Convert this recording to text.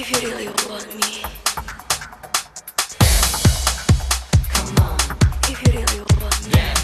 If you really want me. come on. If you really want me. Yeah.